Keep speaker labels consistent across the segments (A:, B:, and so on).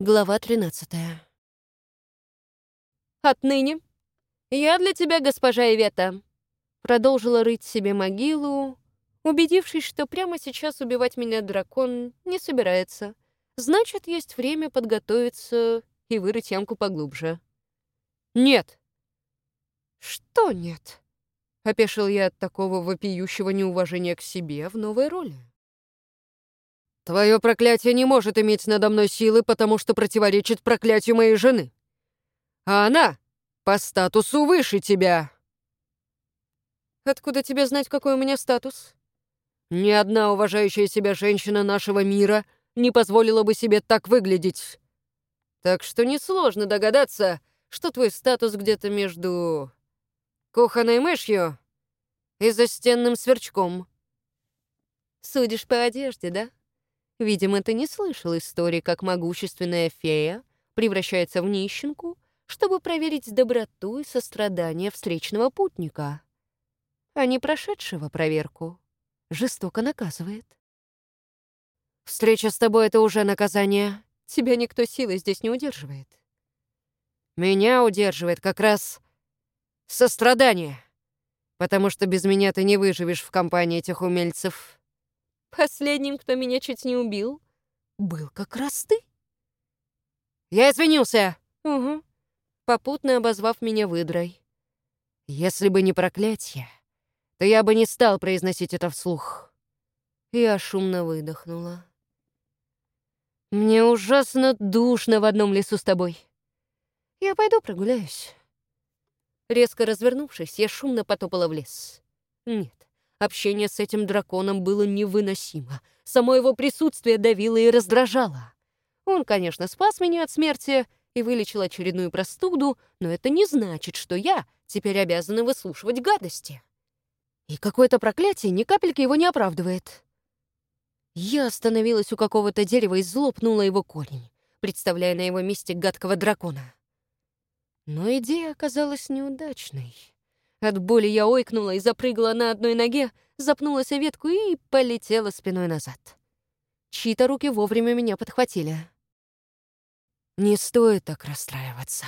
A: Глава 13. «Отныне я для тебя госпожа Ивета», — продолжила рыть себе могилу, убедившись, что прямо сейчас убивать меня дракон не собирается. Значит, есть время подготовиться и вырыть ямку поглубже. «Нет». «Что нет?» — опешил я от такого вопиющего неуважения к себе в новой роли.
B: Твое проклятие не может иметь надо мной силы, потому что противоречит проклятию моей жены. А она по статусу выше тебя.
A: Откуда тебе знать, какой у меня статус?
B: Ни одна уважающая себя женщина нашего мира не позволила бы себе так выглядеть. Так что несложно догадаться, что твой статус где-то между кухонной мышью и застенным сверчком.
A: Судишь по одежде, да? Видимо, ты не слышал истории, как могущественная фея превращается в нищенку, чтобы проверить доброту и сострадание встречного путника, а не прошедшего проверку. Жестоко наказывает.
B: Встреча с тобой — это уже наказание.
A: Тебя никто силой здесь не удерживает.
B: Меня удерживает как раз сострадание, потому что без меня ты не выживешь в компании этих умельцев.
A: Последним, кто меня чуть не убил, был как раз ты.
B: Я извинился.
A: Угу. Попутно обозвав меня выдрой.
B: Если бы не проклятие, то я бы не стал произносить это вслух.
A: Я шумно выдохнула. Мне ужасно душно в одном лесу с тобой. Я пойду прогуляюсь. Резко развернувшись, я шумно потопала в лес. Нет, Общение с этим драконом было невыносимо. Само его присутствие давило и раздражало. Он, конечно, спас меня от смерти и вылечил очередную простуду, но это не значит, что я теперь обязана выслушивать гадости. И какое-то проклятие ни капельки его не оправдывает. Я остановилась у какого-то дерева и зло пнула его корень, представляя на его месте гадкого дракона. Но идея оказалась неудачной. От боли я ойкнула и запрыгала на одной ноге, запнулась о ветку и полетела спиной назад. Чьи-то руки вовремя меня подхватили.
B: «Не стоит так расстраиваться.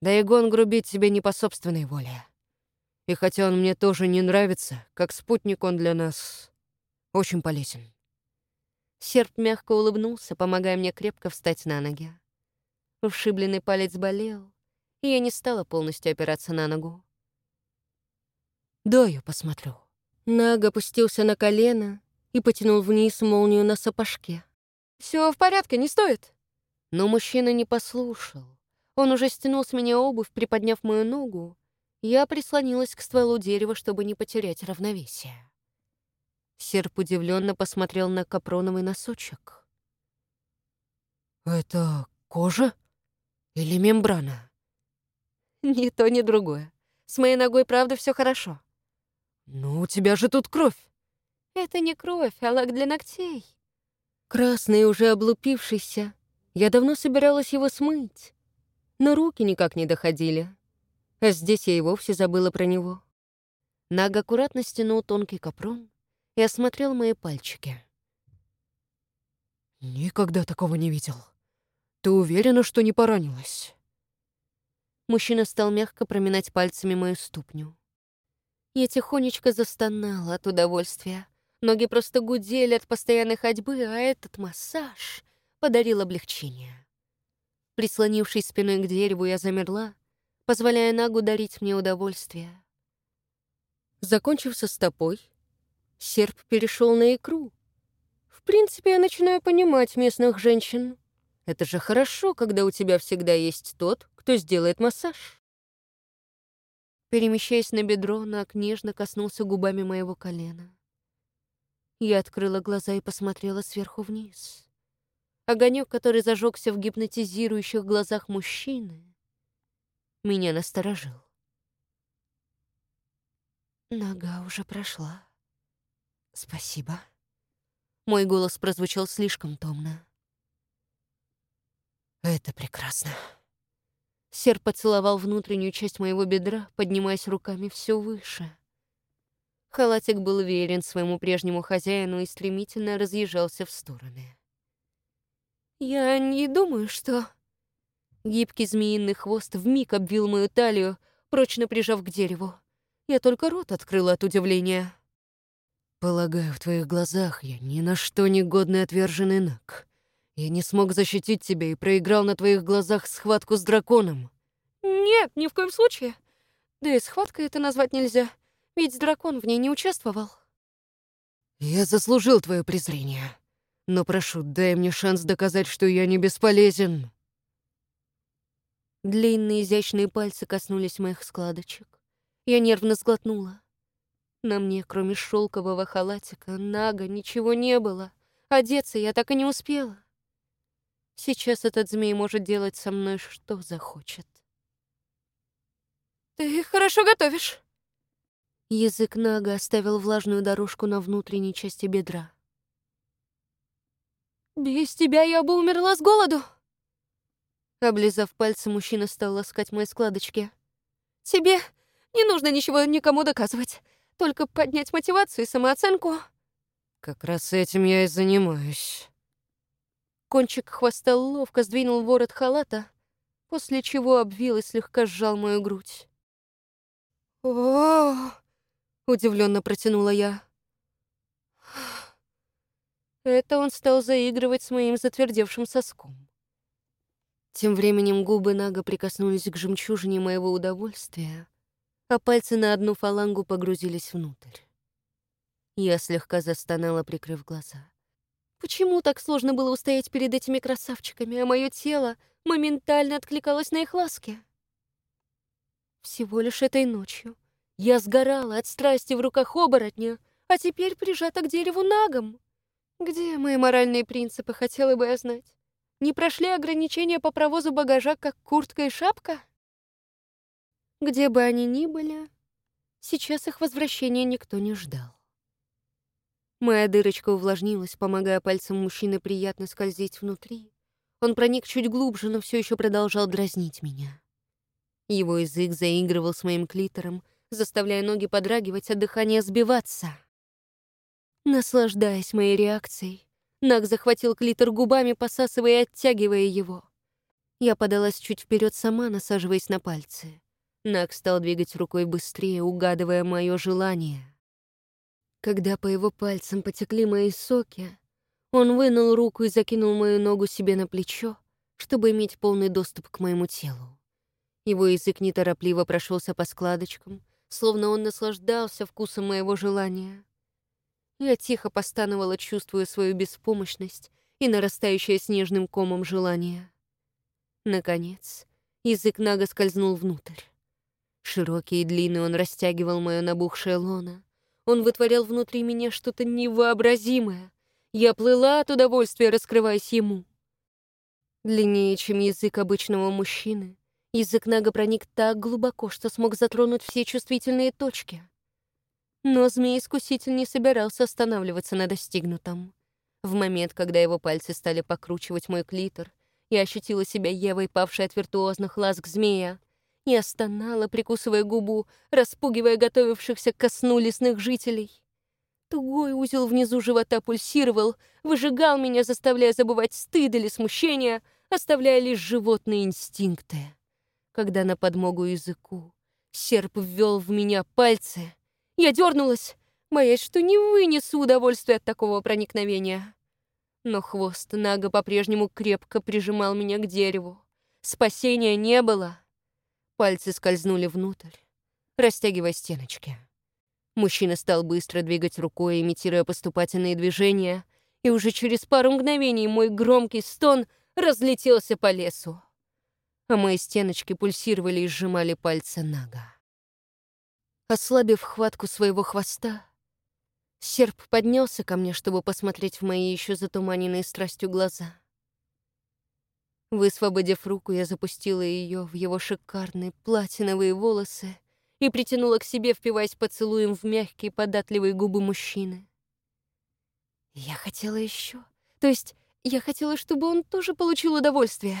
B: Да и Гон грубит тебе не по собственной воле. И хотя он мне тоже не нравится, как спутник он для нас очень полезен».
A: Серп мягко улыбнулся, помогая мне крепко встать на ноги. Ушибленный палец болел, и я не стала полностью опираться на ногу.
B: «Да, я посмотрю».
A: Наг опустился на колено и потянул вниз молнию на сапожке. Все в порядке, не стоит». Но мужчина не послушал. Он уже стянул с меня обувь, приподняв мою ногу. Я прислонилась к стволу дерева, чтобы не потерять равновесие. Серп удивленно посмотрел на капроновый носочек.
B: «Это кожа или мембрана?»
A: «Ни то, ни другое. С моей ногой, правда, все хорошо.
B: «Ну, у тебя же тут кровь!»
A: «Это не кровь, а лак для ногтей». Красный, уже облупившийся. Я давно собиралась его смыть, но руки никак не доходили. А здесь я и вовсе забыла про него. Наг аккуратно стянул тонкий капрон и осмотрел мои пальчики.
B: «Никогда такого не видел. Ты уверена, что не поранилась?»
A: Мужчина стал мягко проминать пальцами мою ступню. Я тихонечко застонала от удовольствия. Ноги просто гудели от постоянной ходьбы, а этот массаж подарил облегчение. Прислонившись спиной к дереву, я замерла, позволяя Нагу дарить мне удовольствие. Закончив со стопой, серп перешел на икру. В принципе, я начинаю понимать местных женщин. Это же хорошо, когда у тебя всегда есть тот, кто сделает массаж. Перемещаясь на бедро, Нак нежно коснулся губами моего колена. Я открыла глаза и посмотрела сверху вниз. Огонек, который зажегся в гипнотизирующих глазах мужчины, меня насторожил. Нога уже прошла. Спасибо. Мой голос прозвучал слишком томно.
B: Это прекрасно.
A: Сер поцеловал внутреннюю часть моего бедра, поднимаясь руками все выше. Халатик был верен своему прежнему хозяину и стремительно разъезжался в стороны. Я не думаю, что... Гибкий змеиный хвост вмиг обвил мою талию, прочно прижав к дереву. Я только рот открыла от удивления.
B: Полагаю, в твоих глазах я ни на что не годный отверженный наг. Я не смог защитить тебя и проиграл на твоих глазах схватку с драконом.
A: Нет, ни в коем случае. Да и схваткой это назвать нельзя, ведь дракон в ней не участвовал.
B: Я заслужил твое презрение. Но прошу, дай мне шанс доказать, что я не бесполезен.
A: Длинные изящные пальцы коснулись моих складочек. Я нервно сглотнула. На мне, кроме шелкового халатика, нага, ничего не было. Одеться я так и не успела. Сейчас этот змей может делать со мной что захочет. «Ты хорошо готовишь!» Язык Нага оставил влажную дорожку на внутренней части бедра. «Без тебя я бы умерла с голоду!» Облизав пальцы, мужчина стал ласкать мои складочки. «Тебе не нужно ничего никому доказывать, только поднять мотивацию и самооценку».
B: «Как раз этим я и занимаюсь».
A: Кончик хвоста ловко сдвинул ворот халата, после чего обвил и слегка сжал мою грудь. о удивленно протянула я. Это он стал заигрывать с моим затвердевшим соском. Тем временем губы Нага прикоснулись к жемчужине моего удовольствия, а пальцы на одну фалангу погрузились внутрь. Я слегка застонала, прикрыв глаза. Почему так сложно было устоять перед этими красавчиками, а мое тело моментально откликалось на их ласки? Всего лишь этой ночью я сгорала от страсти в руках оборотня, а теперь прижата к дереву нагом. Где мои моральные принципы, хотела бы я знать? Не прошли ограничения по провозу багажа, как куртка и шапка? Где бы они ни были, сейчас их возвращения никто не ждал. Моя дырочка увлажнилась, помогая пальцам мужчины приятно скользить внутри. Он проник чуть глубже, но все еще продолжал дразнить меня. Его язык заигрывал с моим клитором, заставляя ноги подрагивать, а дыхание сбиваться. Наслаждаясь моей реакцией, Наг захватил клитор губами, посасывая и оттягивая его. Я подалась чуть вперед сама, насаживаясь на пальцы. Наг стал двигать рукой быстрее, угадывая мое желание. Когда по его пальцам потекли мои соки, он вынул руку и закинул мою ногу себе на плечо, чтобы иметь полный доступ к моему телу. Его язык неторопливо прошелся по складочкам, словно он наслаждался вкусом моего желания. Я тихо постановала, чувствуя свою беспомощность и нарастающее снежным комом желание. Наконец, язык Нага скользнул внутрь. Широкий и длинный он растягивал мое набухшее лоно. Он вытворял внутри меня что-то невообразимое. Я плыла от удовольствия, раскрываясь ему. Длиннее, чем язык обычного мужчины, язык Нага проник так глубоко, что смог затронуть все чувствительные точки. Но змей-искуситель не собирался останавливаться на достигнутом. В момент, когда его пальцы стали покручивать мой клитор, я ощутила себя Евой, павшей от виртуозных ласк змея. Я стонала, прикусывая губу, распугивая готовившихся ко сну лесных жителей. Тугой узел внизу живота пульсировал, выжигал меня, заставляя забывать стыд или смущение, оставляя лишь животные инстинкты. Когда на подмогу языку серп ввел в меня пальцы — я дернулась, боясь, что не вынесу удовольствия от такого проникновения. Но хвост Нага по-прежнему крепко прижимал меня к дереву. Спасения не было. Пальцы скользнули внутрь, растягивая стеночки. Мужчина стал быстро двигать рукой, имитируя поступательные движения, и уже через пару мгновений мой громкий стон разлетелся по лесу. А мои стеночки пульсировали и сжимали пальцы Нага. Ослабив хватку своего хвоста, серп поднялся ко мне, чтобы посмотреть в мои еще затуманенные страстью глаза. Высвободив руку, я запустила ее в его шикарные платиновые волосы и притянула к себе, впиваясь поцелуем в мягкие податливые губы мужчины. Я хотела еще, то есть я хотела, чтобы он тоже получил удовольствие.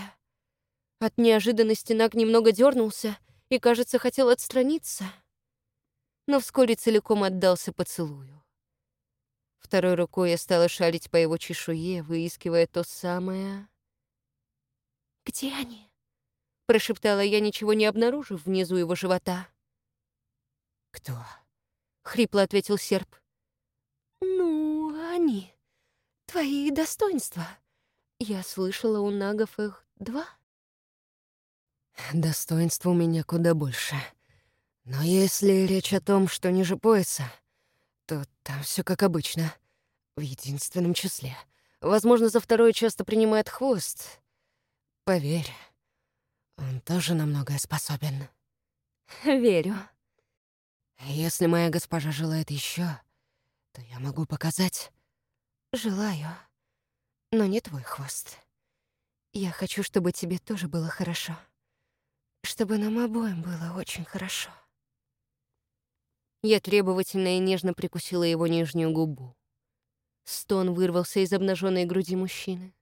A: От неожиданности Наг немного дернулся и, кажется, хотел отстраниться — но вскоре целиком отдался поцелую. Второй рукой я стала шарить по его чешуе, выискивая то самое «Где они?» — прошептала я, ничего не обнаружив внизу его живота.
B: «Кто?»
A: — хрипло ответил серп. «Ну, они. Твои достоинства. Я слышала, у нагов их два».
B: «Достоинства у меня куда больше. Но если речь о том, что ниже пояса, то там все как обычно, в единственном числе. Возможно, за второе часто принимает хвост. Поверь, он тоже на многое способен».
A: «Верю»,
B: если моя госпожа желает еще, то я могу показать.
A: Желаю, но не твой хвост. Я хочу, чтобы тебе тоже было хорошо. Чтобы нам обоим было очень хорошо. Я требовательно и нежно прикусила его нижнюю губу. Стон вырвался из обнаженной груди мужчины.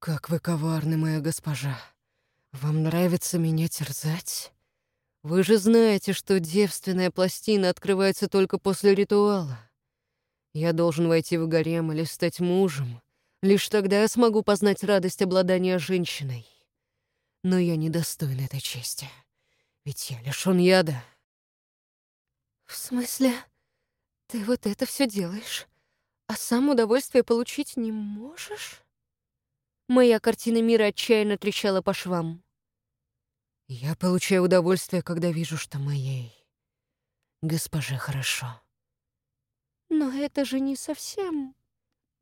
B: «Как вы коварны, моя госпожа. Вам нравится меня терзать?» Вы же знаете, что девственная пластина открывается только после ритуала. Я должен войти в гарем или стать мужем. Лишь тогда я смогу познать радость обладания женщиной. Но я недостоин этой чести, ведь я лишён яда.
A: В смысле? Ты вот это все делаешь, а сам удовольствие получить не можешь? Моя картина мира отчаянно трещала по швам.
B: Я получаю удовольствие, когда вижу, что моей госпоже хорошо.
A: Но это же не совсем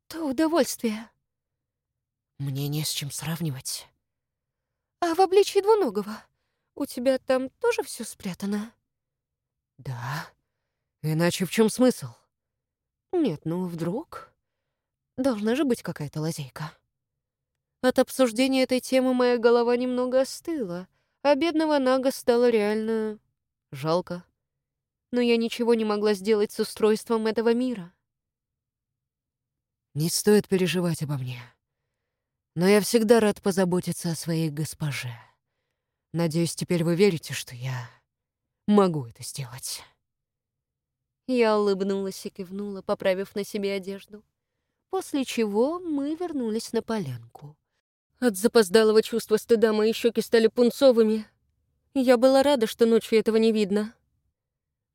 A: то удовольствие.
B: Мне не с чем сравнивать.
A: А в обличии двуногого у тебя там тоже все спрятано?
B: Да. Иначе в чем смысл?
A: Нет, ну вдруг? Должна же быть какая-то лазейка. От обсуждения этой темы моя голова немного остыла — а бедного Нага стало реально жалко. Но я ничего не могла сделать с устройством этого мира.
B: Не стоит переживать обо мне. Но я всегда рад позаботиться о своей госпоже. Надеюсь, теперь вы верите, что я могу это сделать.
A: Я улыбнулась и кивнула, поправив на себе одежду. После чего мы вернулись на полянку. От запоздалого чувства стыда мои щеки стали пунцовыми. Я была рада, что ночью этого не видно.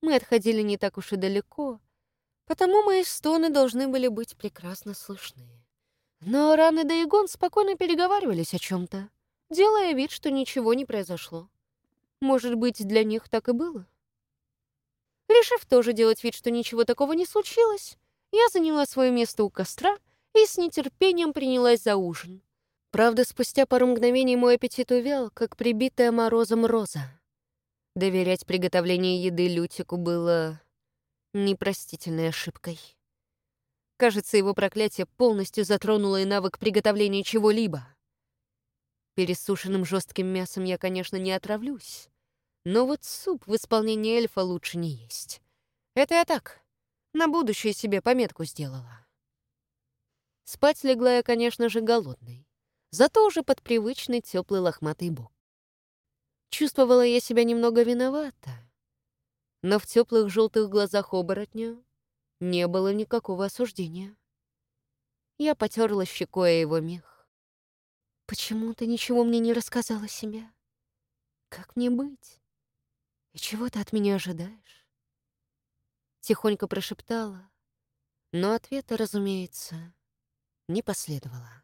A: Мы отходили не так уж и далеко, потому мои стоны должны были быть прекрасно слышны. Но Ран и Игон спокойно переговаривались о чем то делая вид, что ничего не произошло. Может быть, для них так и было? Решив тоже делать вид, что ничего такого не случилось, я заняла свое место у костра и с нетерпением принялась за ужин. Правда, спустя пару мгновений мой аппетит увял, как прибитая морозом роза. Доверять приготовлению еды Лютику было непростительной ошибкой. Кажется, его проклятие полностью затронуло и навык приготовления чего-либо. Пересушенным жестким мясом я, конечно, не отравлюсь, но вот суп в исполнении эльфа лучше не есть. Это я так, на будущее себе пометку сделала. Спать легла я, конечно же, голодной зато уже под привычный теплый лохматый бок. Чувствовала я себя немного виновата, но в теплых желтых глазах оборотня не было никакого осуждения. Я потерла щекой его мех. «Почему ты ничего мне не рассказала себе? Как мне быть? И чего ты от меня ожидаешь?» Тихонько прошептала, но ответа, разумеется, не последовало.